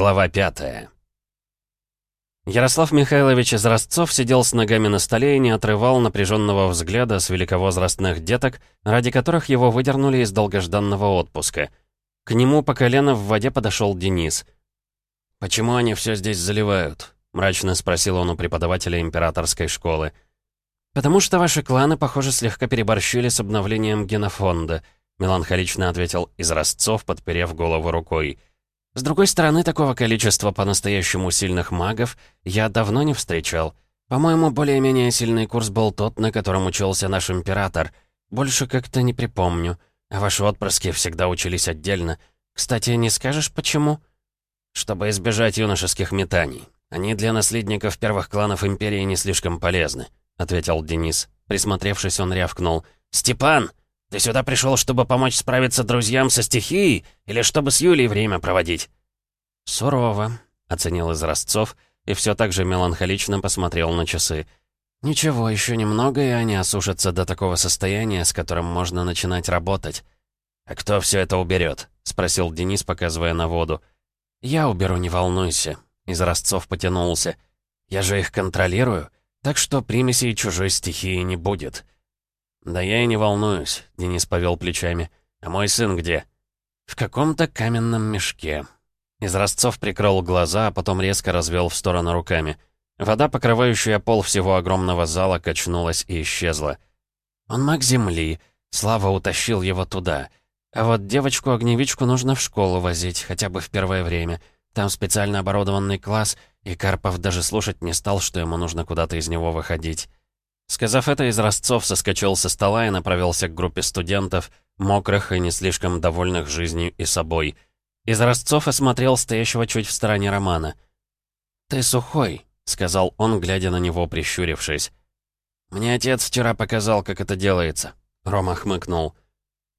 Глава пятая. Ярослав Михайлович из Ростцов сидел с ногами на столе и не отрывал напряженного взгляда с великовозрастных деток, ради которых его выдернули из долгожданного отпуска. К нему по колено в воде подошел Денис. «Почему они все здесь заливают?» — мрачно спросил он у преподавателя императорской школы. «Потому что ваши кланы, похоже, слегка переборщили с обновлением генофонда», — меланхолично ответил из Ростцов, подперев голову рукой. «С другой стороны, такого количества по-настоящему сильных магов я давно не встречал. По-моему, более-менее сильный курс был тот, на котором учился наш император. Больше как-то не припомню. А ваши отпрыски всегда учились отдельно. Кстати, не скажешь, почему?» «Чтобы избежать юношеских метаний. Они для наследников первых кланов Империи не слишком полезны», — ответил Денис. Присмотревшись, он рявкнул. «Степан, ты сюда пришел, чтобы помочь справиться друзьям со стихией или чтобы с Юлей время проводить?» «Сурово», — оценил из Ростцов и все так же меланхолично посмотрел на часы. «Ничего, еще немного, и они осушатся до такого состояния, с которым можно начинать работать». «А кто все это уберет?» — спросил Денис, показывая на воду. «Я уберу, не волнуйся», — из Ростцов потянулся. «Я же их контролирую, так что примесей чужой стихии не будет». «Да я и не волнуюсь», — Денис повел плечами. «А мой сын где?» «В каком-то каменном мешке». Из Ростцов прикрыл глаза, а потом резко развел в сторону руками. Вода, покрывающая пол всего огромного зала, качнулась и исчезла. Он маг земли. Слава утащил его туда. А вот девочку-огневичку нужно в школу возить, хотя бы в первое время. Там специально оборудованный класс, и Карпов даже слушать не стал, что ему нужно куда-то из него выходить. Сказав это, из Ростцов соскочил со стола и направился к группе студентов, мокрых и не слишком довольных жизнью и собой. Из Ростцов осмотрел стоящего чуть в стороне Романа. «Ты сухой», сказал он, глядя на него, прищурившись. «Мне отец вчера показал, как это делается», — Рома хмыкнул.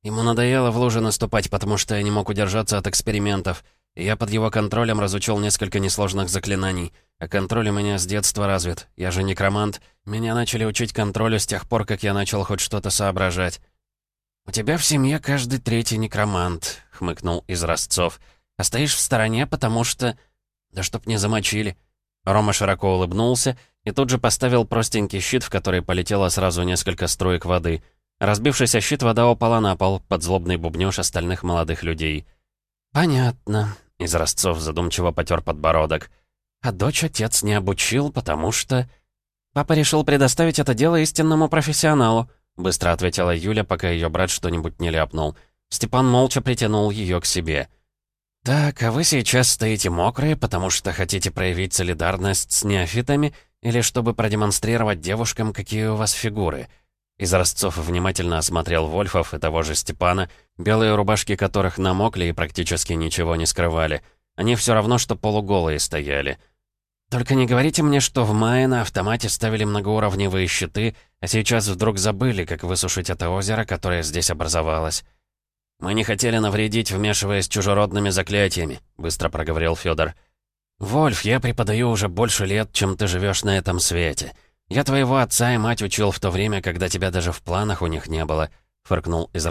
«Ему надоело в луже наступать, потому что я не мог удержаться от экспериментов, я под его контролем разучил несколько несложных заклинаний. А контроль у меня с детства развит. Я же некромант. Меня начали учить контролю с тех пор, как я начал хоть что-то соображать». «У тебя в семье каждый третий некромант», — хмыкнул из Ростцов. «А стоишь в стороне, потому что...» «Да чтоб не замочили». Рома широко улыбнулся и тут же поставил простенький щит, в который полетело сразу несколько строек воды. Разбившийся щит, вода упала на пол под злобный бубнёж остальных молодых людей. «Понятно», — из Ростцов задумчиво потер подбородок. «А дочь отец не обучил, потому что...» «Папа решил предоставить это дело истинному профессионалу», — быстро ответила Юля, пока ее брат что-нибудь не ляпнул. Степан молча притянул ее к себе. «Так, а вы сейчас стоите мокрые, потому что хотите проявить солидарность с неофитами или чтобы продемонстрировать девушкам, какие у вас фигуры?» Из внимательно осмотрел Вольфов и того же Степана, белые рубашки которых намокли и практически ничего не скрывали. Они все равно, что полуголые стояли. «Только не говорите мне, что в мае на автомате ставили многоуровневые щиты, а сейчас вдруг забыли, как высушить это озеро, которое здесь образовалось». «Мы не хотели навредить, вмешиваясь чужеродными заклятиями», — быстро проговорил Федор. «Вольф, я преподаю уже больше лет, чем ты живешь на этом свете. Я твоего отца и мать учил в то время, когда тебя даже в планах у них не было», — фыркнул из.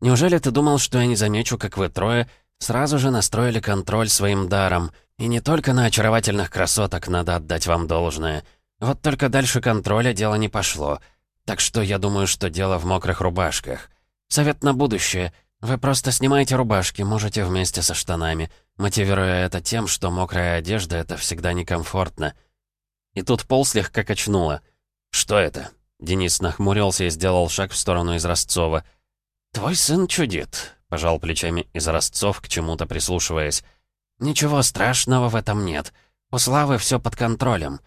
«Неужели ты думал, что я не замечу, как вы трое сразу же настроили контроль своим даром? И не только на очаровательных красоток надо отдать вам должное. Вот только дальше контроля дело не пошло. Так что я думаю, что дело в мокрых рубашках». Совет на будущее. Вы просто снимаете рубашки, можете вместе со штанами, мотивируя это тем, что мокрая одежда — это всегда некомфортно. И тут пол слегка качнуло. «Что это?» Денис нахмурился и сделал шаг в сторону из Ростцова. «Твой сын чудит», — пожал плечами из Ростцов, к чему-то прислушиваясь. «Ничего страшного в этом нет. У Славы все под контролем.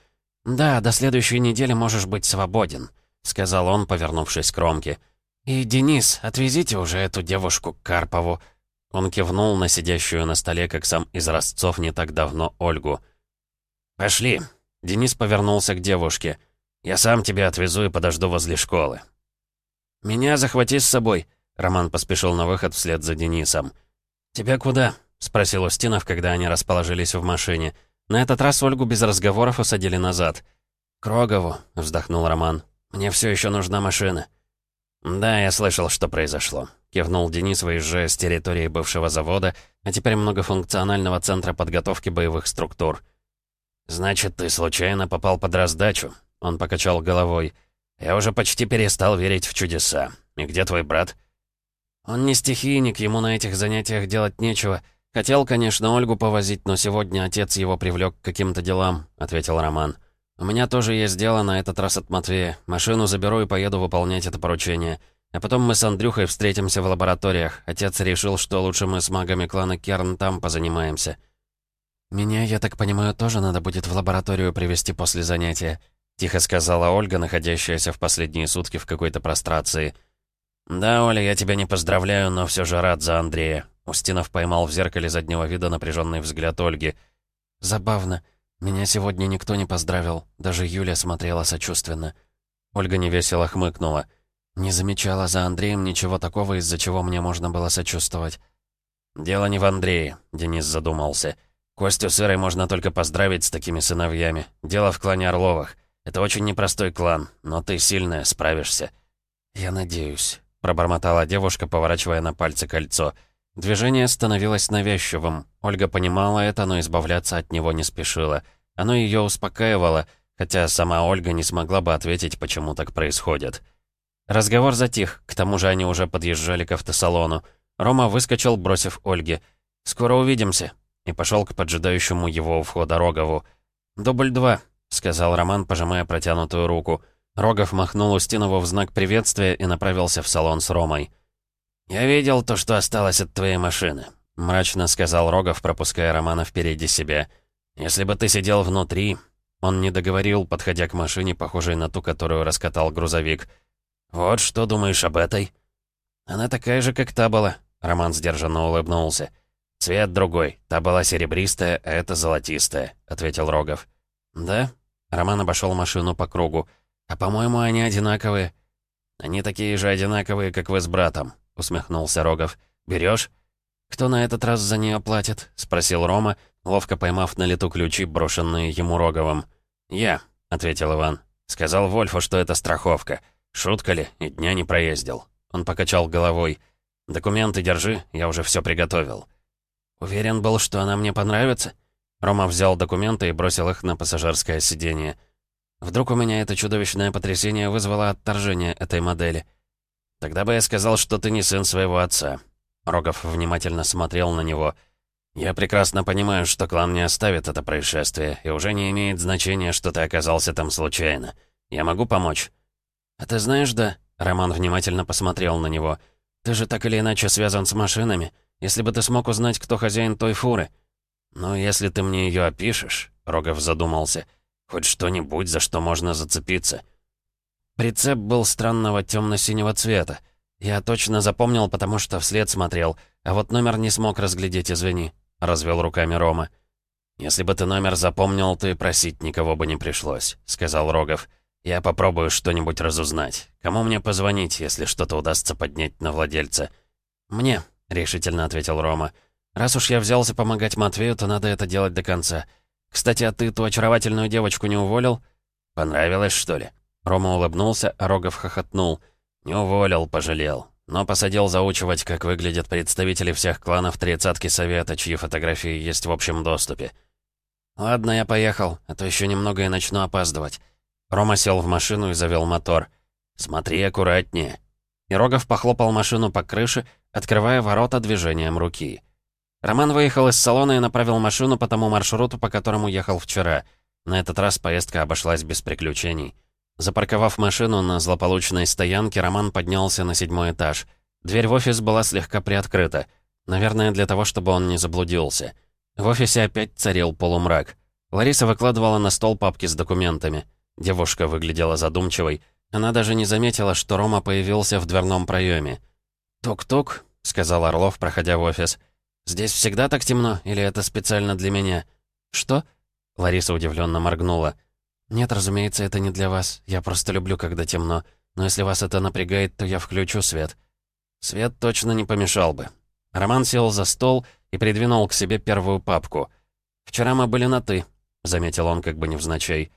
Да, до следующей недели можешь быть свободен», — сказал он, повернувшись к Ромке. «И, Денис, отвезите уже эту девушку к Карпову». Он кивнул на сидящую на столе, как сам из Ростцов не так давно, Ольгу. «Пошли». Денис повернулся к девушке. «Я сам тебя отвезу и подожду возле школы». «Меня захвати с собой», — Роман поспешил на выход вслед за Денисом. «Тебя куда?» — спросил Устинов, когда они расположились в машине. На этот раз Ольгу без разговоров усадили назад. «К Рогову», — вздохнул Роман. «Мне все еще нужна машина». «Да, я слышал, что произошло», — кивнул Денис, выезжая с территории бывшего завода, а теперь многофункционального центра подготовки боевых структур. «Значит, ты случайно попал под раздачу?» Он покачал головой. «Я уже почти перестал верить в чудеса. И где твой брат?» «Он не стихийник, ему на этих занятиях делать нечего. Хотел, конечно, Ольгу повозить, но сегодня отец его привлек к каким-то делам», — ответил Роман. «У меня тоже есть дело на этот раз от Матвея. Машину заберу и поеду выполнять это поручение. А потом мы с Андрюхой встретимся в лабораториях. Отец решил, что лучше мы с магами клана Керн там позанимаемся». «Меня, я так понимаю, тоже надо будет в лабораторию привести после занятия», — тихо сказала Ольга, находящаяся в последние сутки в какой-то прострации. «Да, Оля, я тебя не поздравляю, но все же рад за Андрея». Устинов поймал в зеркале заднего вида напряженный взгляд Ольги. «Забавно. Меня сегодня никто не поздравил. Даже Юля смотрела сочувственно». Ольга невесело хмыкнула. «Не замечала за Андреем ничего такого, из-за чего мне можно было сочувствовать». «Дело не в Андрее», — Денис задумался. «Костю Сырой можно только поздравить с такими сыновьями. Дело в клане Орловых. Это очень непростой клан, но ты сильная, справишься». «Я надеюсь» пробормотала девушка, поворачивая на пальце кольцо. Движение становилось навязчивым. Ольга понимала это, но избавляться от него не спешила. Оно ее успокаивало, хотя сама Ольга не смогла бы ответить, почему так происходит. Разговор затих, к тому же они уже подъезжали к автосалону. Рома выскочил, бросив Ольге. «Скоро увидимся», и пошел к поджидающему его у входа Рогову. «Дубль два», — сказал Роман, пожимая протянутую руку. Рогов махнул Устинову в знак приветствия и направился в салон с Ромой. «Я видел то, что осталось от твоей машины», — мрачно сказал Рогов, пропуская Романа впереди себя. «Если бы ты сидел внутри...» Он не договорил, подходя к машине, похожей на ту, которую раскатал грузовик. «Вот что думаешь об этой?» «Она такая же, как та была», — Роман сдержанно улыбнулся. «Цвет другой. Та была серебристая, а эта золотистая», — ответил Рогов. «Да?» Роман обошел машину по кругу. «А по-моему, они одинаковые». «Они такие же одинаковые, как вы с братом», — усмехнулся Рогов. «Берешь?» «Кто на этот раз за нее платит?» — спросил Рома, ловко поймав на лету ключи, брошенные ему Роговым. «Я», — ответил Иван. «Сказал Вольфу, что это страховка. Шутка ли? И дня не проездил». Он покачал головой. «Документы держи, я уже все приготовил». «Уверен был, что она мне понравится?» Рома взял документы и бросил их на пассажирское сиденье. Вдруг у меня это чудовищное потрясение вызвало отторжение этой модели. Тогда бы я сказал, что ты не сын своего отца. Рогов внимательно смотрел на него. Я прекрасно понимаю, что клан не оставит это происшествие, и уже не имеет значения, что ты оказался там случайно. Я могу помочь? А ты знаешь, да? Роман внимательно посмотрел на него. Ты же так или иначе связан с машинами. Если бы ты смог узнать, кто хозяин той фуры. Ну, если ты мне ее опишешь, Рогов задумался — Хоть что-нибудь, за что можно зацепиться. Прицеп был странного темно-синего цвета. Я точно запомнил, потому что вслед смотрел, а вот номер не смог разглядеть, извини», — развел руками Рома. «Если бы ты номер запомнил, и просить никого бы не пришлось», — сказал Рогов. «Я попробую что-нибудь разузнать. Кому мне позвонить, если что-то удастся поднять на владельца?» «Мне», — решительно ответил Рома. «Раз уж я взялся помогать Матвею, то надо это делать до конца. «Кстати, а ты ту очаровательную девочку не уволил?» «Понравилось, что ли?» Рома улыбнулся, а Рогов хохотнул. «Не уволил, пожалел. Но посадил заучивать, как выглядят представители всех кланов тридцатки Совета, чьи фотографии есть в общем доступе». «Ладно, я поехал, а то еще немного и начну опаздывать». Рома сел в машину и завел мотор. «Смотри аккуратнее». И похлопал машину по крыше, открывая ворота движением руки. Роман выехал из салона и направил машину по тому маршруту, по которому ехал вчера. На этот раз поездка обошлась без приключений. Запарковав машину на злополучной стоянке, Роман поднялся на седьмой этаж. Дверь в офис была слегка приоткрыта. Наверное, для того, чтобы он не заблудился. В офисе опять царил полумрак. Лариса выкладывала на стол папки с документами. Девушка выглядела задумчивой. Она даже не заметила, что Рома появился в дверном проеме. «Тук-тук», — сказал Орлов, проходя в офис. — «Здесь всегда так темно, или это специально для меня?» «Что?» Лариса удивленно моргнула. «Нет, разумеется, это не для вас. Я просто люблю, когда темно. Но если вас это напрягает, то я включу свет». Свет точно не помешал бы. Роман сел за стол и придвинул к себе первую папку. «Вчера мы были на «ты», — заметил он как бы невзначай.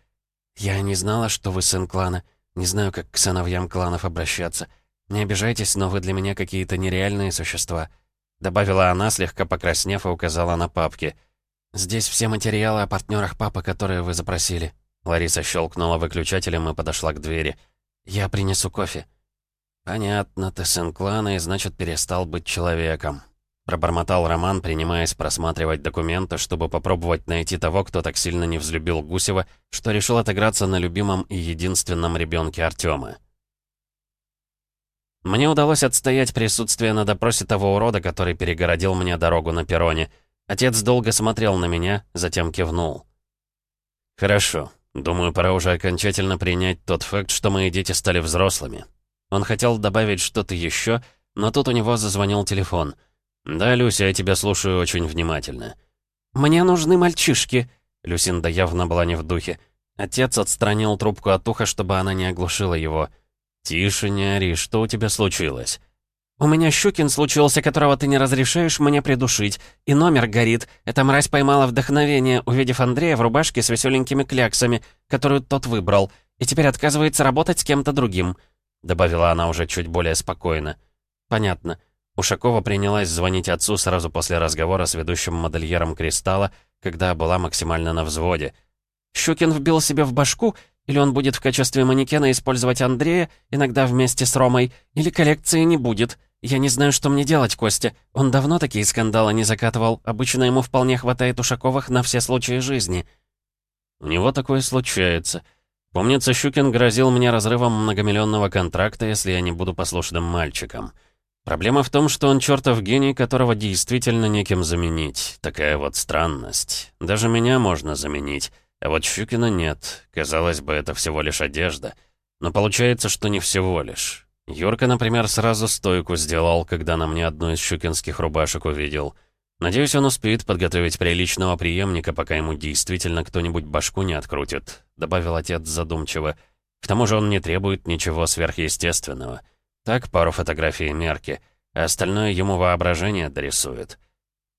«Я не знала, что вы сын клана. Не знаю, как к сыновьям кланов обращаться. Не обижайтесь, но вы для меня какие-то нереальные существа», — добавила она, слегка покраснев, и указала на папки. «Здесь все материалы о партнерах папы, которые вы запросили». Лариса щелкнула выключателем и подошла к двери. «Я принесу кофе». «Понятно, ты сын клана и, значит, перестал быть человеком», Пробормотал Роман, принимаясь просматривать документы, чтобы попробовать найти того, кто так сильно не взлюбил Гусева, что решил отыграться на любимом и единственном ребенке Артема. Мне удалось отстоять присутствие на допросе того урода, который перегородил мне дорогу на перроне. Отец долго смотрел на меня, затем кивнул. «Хорошо. Думаю, пора уже окончательно принять тот факт, что мои дети стали взрослыми». Он хотел добавить что-то еще, но тут у него зазвонил телефон — «Да, Люся, я тебя слушаю очень внимательно». «Мне нужны мальчишки», — Люсинда явно была не в духе. Отец отстранил трубку от уха, чтобы она не оглушила его. «Тише, не ори, что у тебя случилось?» «У меня Щукин случился, которого ты не разрешаешь мне придушить. И номер горит. Эта мразь поймала вдохновение, увидев Андрея в рубашке с веселенькими кляксами, которую тот выбрал, и теперь отказывается работать с кем-то другим», — добавила она уже чуть более спокойно. «Понятно. Ушакова принялась звонить отцу сразу после разговора с ведущим модельером «Кристалла», когда была максимально на взводе. «Щукин вбил себе в башку, или он будет в качестве манекена использовать Андрея, иногда вместе с Ромой, или коллекции не будет. Я не знаю, что мне делать, Костя. Он давно такие скандалы не закатывал. Обычно ему вполне хватает Ушаковых на все случаи жизни». «У него такое случается. Помнится, Щукин грозил мне разрывом многомиллионного контракта, если я не буду послушным мальчиком». Проблема в том, что он чертов гений, которого действительно неким заменить. Такая вот странность. Даже меня можно заменить, а вот Щукина нет. Казалось бы, это всего лишь одежда. Но получается, что не всего лишь. Юрка, например, сразу стойку сделал, когда на мне одну из щукинских рубашек увидел. Надеюсь, он успеет подготовить приличного преемника, пока ему действительно кто-нибудь башку не открутит», — добавил отец задумчиво. «К тому же он не требует ничего сверхъестественного». Так, пару фотографий мерки, а остальное ему воображение дорисует.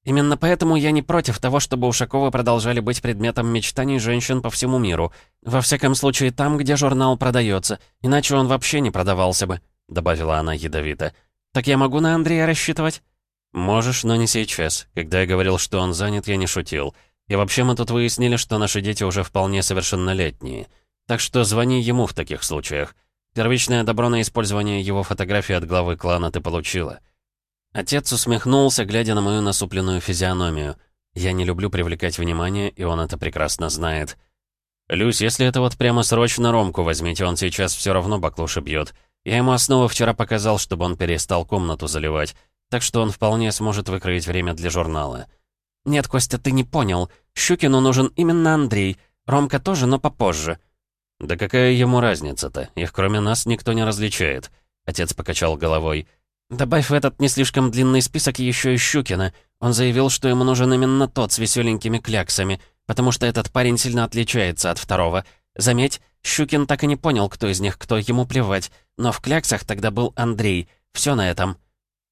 Именно поэтому я не против того, чтобы Ушаковы продолжали быть предметом мечтаний женщин по всему миру. Во всяком случае, там, где журнал продается. Иначе он вообще не продавался бы», — добавила она ядовито. «Так я могу на Андрея рассчитывать?» «Можешь, но не сейчас. Когда я говорил, что он занят, я не шутил. И вообще мы тут выяснили, что наши дети уже вполне совершеннолетние. Так что звони ему в таких случаях. Первичное добро на использование его фотографии от главы клана ты получила». Отец усмехнулся, глядя на мою насупленную физиономию. Я не люблю привлекать внимание, и он это прекрасно знает. «Люсь, если это вот прямо срочно Ромку возьмите, он сейчас все равно баклуши бьет. Я ему основу вчера показал, чтобы он перестал комнату заливать, так что он вполне сможет выкроить время для журнала». «Нет, Костя, ты не понял. Щукину нужен именно Андрей. Ромка тоже, но попозже». «Да какая ему разница-то? Их кроме нас никто не различает». Отец покачал головой. «Добавь в этот не слишком длинный список еще и Щукина. Он заявил, что ему нужен именно тот с веселенькими кляксами, потому что этот парень сильно отличается от второго. Заметь, Щукин так и не понял, кто из них кто, ему плевать. Но в кляксах тогда был Андрей. Все на этом».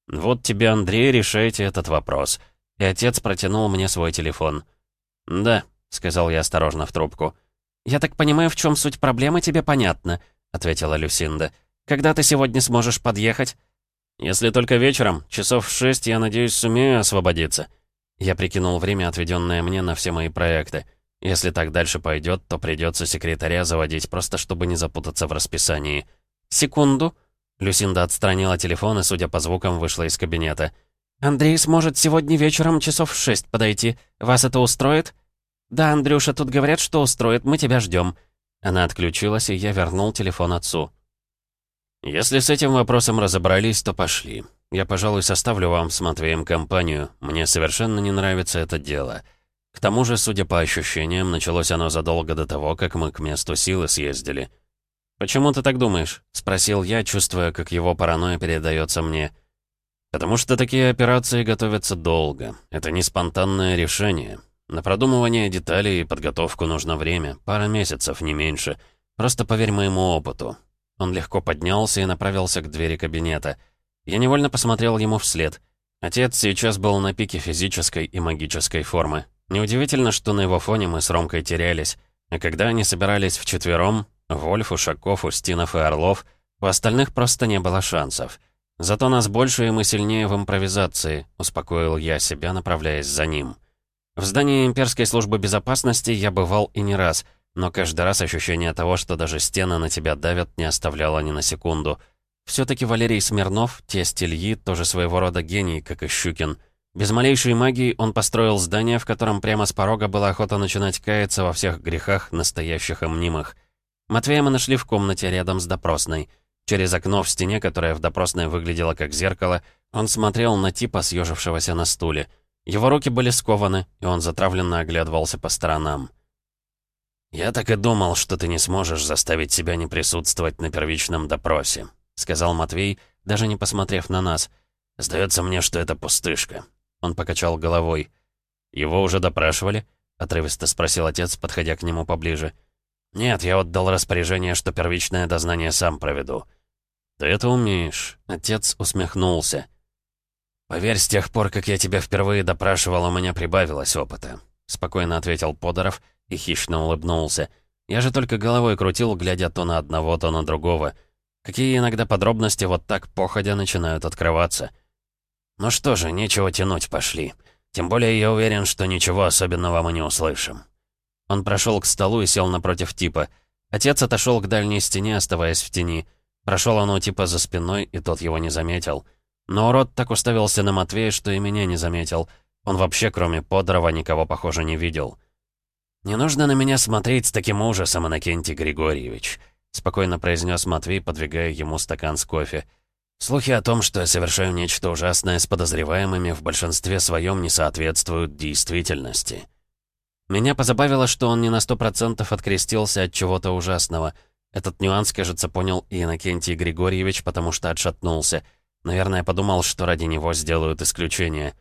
«Вот тебе, Андрей, решайте этот вопрос». И отец протянул мне свой телефон. «Да», — сказал я осторожно в трубку. «Я так понимаю, в чем суть проблемы, тебе понятно», — ответила Люсинда. «Когда ты сегодня сможешь подъехать?» «Если только вечером. Часов в шесть, я надеюсь, сумею освободиться». Я прикинул время, отведенное мне на все мои проекты. Если так дальше пойдет, то придется секретаря заводить, просто чтобы не запутаться в расписании. «Секунду». Люсинда отстранила телефон и, судя по звукам, вышла из кабинета. «Андрей сможет сегодня вечером часов в шесть подойти. Вас это устроит?» «Да, Андрюша, тут говорят, что устроит, мы тебя ждем». Она отключилась, и я вернул телефон отцу. «Если с этим вопросом разобрались, то пошли. Я, пожалуй, составлю вам с Матвеем компанию. Мне совершенно не нравится это дело. К тому же, судя по ощущениям, началось оно задолго до того, как мы к месту силы съездили». «Почему ты так думаешь?» — спросил я, чувствуя, как его паранойя передается мне. «Потому что такие операции готовятся долго. Это не спонтанное решение. На продумывание деталей и подготовку нужно время, пара месяцев, не меньше. Просто поверь моему опыту». Он легко поднялся и направился к двери кабинета. Я невольно посмотрел ему вслед. Отец сейчас был на пике физической и магической формы. Неудивительно, что на его фоне мы с Ромкой терялись. А когда они собирались вчетвером, Вольф, Ушаков, Устинов и Орлов, У остальных просто не было шансов. Зато нас больше, и мы сильнее в импровизации, успокоил я себя, направляясь за ним. В здании имперской службы безопасности я бывал и не раз, но каждый раз ощущение того, что даже стены на тебя давят, не оставляло ни на секунду. Все-таки Валерий Смирнов, тесть Ильи, тоже своего рода гений, как и Щукин. Без малейшей магии он построил здание, в котором прямо с порога была охота начинать каяться во всех грехах, настоящих и мнимых. Матвея мы нашли в комнате рядом с допросной. Через окно в стене, которое в допросной выглядело как зеркало, он смотрел на типа, съежившегося на стуле. Его руки были скованы, и он затравленно оглядывался по сторонам. «Я так и думал, что ты не сможешь заставить себя не присутствовать на первичном допросе», сказал Матвей, даже не посмотрев на нас. «Сдается мне, что это пустышка». Он покачал головой. «Его уже допрашивали?» — отрывисто спросил отец, подходя к нему поближе. «Нет, я отдал распоряжение, что первичное дознание сам проведу». «Ты это умеешь», — отец усмехнулся. «Поверь, с тех пор, как я тебя впервые допрашивал, у меня прибавилось опыта», — спокойно ответил Подоров, — и хищно улыбнулся. Я же только головой крутил, глядя то на одного, то на другого. Какие иногда подробности вот так походя начинают открываться. Ну что же, нечего тянуть, пошли. Тем более я уверен, что ничего особенного мы не услышим. Он прошел к столу и сел напротив типа. Отец отошел к дальней стене, оставаясь в тени. Прошел он у типа за спиной, и тот его не заметил. Но урод так уставился на Матвея, что и меня не заметил. Он вообще, кроме Подрова, никого, похоже, не видел. «Не нужно на меня смотреть с таким ужасом, Иннокентий Григорьевич», спокойно произнес Матвей, подвигая ему стакан с кофе. «Слухи о том, что я совершаю нечто ужасное с подозреваемыми, в большинстве своем не соответствуют действительности». Меня позабавило, что он не на сто процентов открестился от чего-то ужасного. Этот нюанс, кажется, понял и Иннокентий Григорьевич, потому что отшатнулся. Наверное, подумал, что ради него сделают исключение.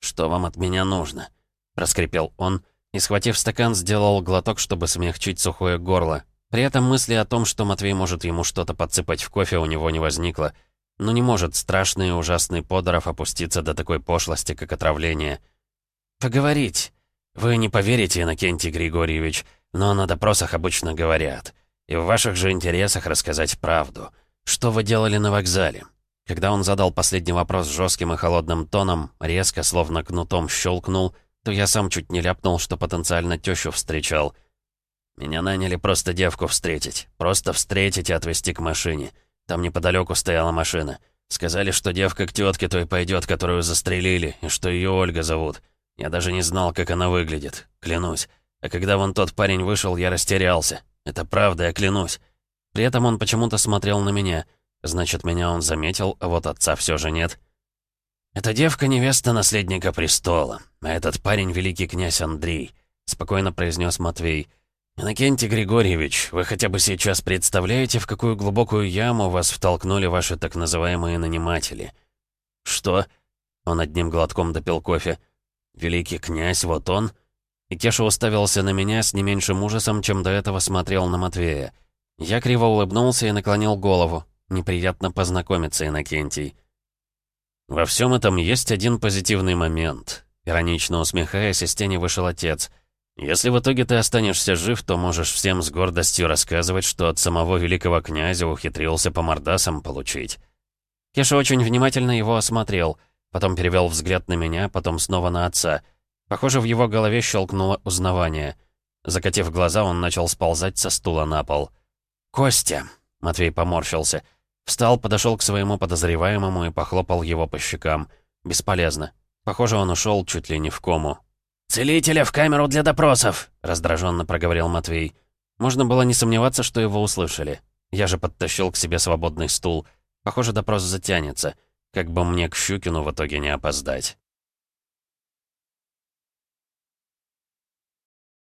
«Что вам от меня нужно?» — проскрипел он, и, схватив стакан, сделал глоток, чтобы смягчить сухое горло. При этом мысли о том, что Матвей может ему что-то подсыпать в кофе, у него не возникло. Но не может страшный и ужасный Подоров опуститься до такой пошлости, как отравление. «Поговорить. Вы не поверите, Иннокентий Григорьевич, но на допросах обычно говорят. И в ваших же интересах рассказать правду. Что вы делали на вокзале?» Когда он задал последний вопрос жестким и холодным тоном, резко, словно кнутом щелкнул, то я сам чуть не ляпнул, что потенциально тещу встречал. Меня наняли просто девку встретить. Просто встретить и отвезти к машине. Там неподалеку стояла машина. Сказали, что девка к тетке той пойдет, которую застрелили, и что ее Ольга зовут. Я даже не знал, как она выглядит, клянусь. А когда вон тот парень вышел, я растерялся. Это правда, я клянусь. При этом он почему-то смотрел на меня. Значит, меня он заметил, а вот отца все же нет. «Эта девка — невеста наследника престола, а этот парень — великий князь Андрей», — спокойно произнес Матвей. «Иннокентий Григорьевич, вы хотя бы сейчас представляете, в какую глубокую яму вас втолкнули ваши так называемые наниматели?» «Что?» — он одним глотком допил кофе. «Великий князь, вот он?» И Кеша уставился на меня с не меньшим ужасом, чем до этого смотрел на Матвея. Я криво улыбнулся и наклонил голову. «Неприятно познакомиться, Иннокентий». «Во всем этом есть один позитивный момент», — иронично усмехаясь, из тени вышел отец. «Если в итоге ты останешься жив, то можешь всем с гордостью рассказывать, что от самого великого князя ухитрился по мордасам получить». Кеша очень внимательно его осмотрел, потом перевел взгляд на меня, потом снова на отца. Похоже, в его голове щелкнуло узнавание. Закатив глаза, он начал сползать со стула на пол. «Костя!» — Матвей поморщился — Встал, подошел к своему подозреваемому и похлопал его по щекам. Бесполезно. Похоже, он ушел чуть ли не в кому. «Целителя в камеру для допросов!» — раздраженно проговорил Матвей. Можно было не сомневаться, что его услышали. Я же подтащил к себе свободный стул. Похоже, допрос затянется. Как бы мне к Щукину в итоге не опоздать.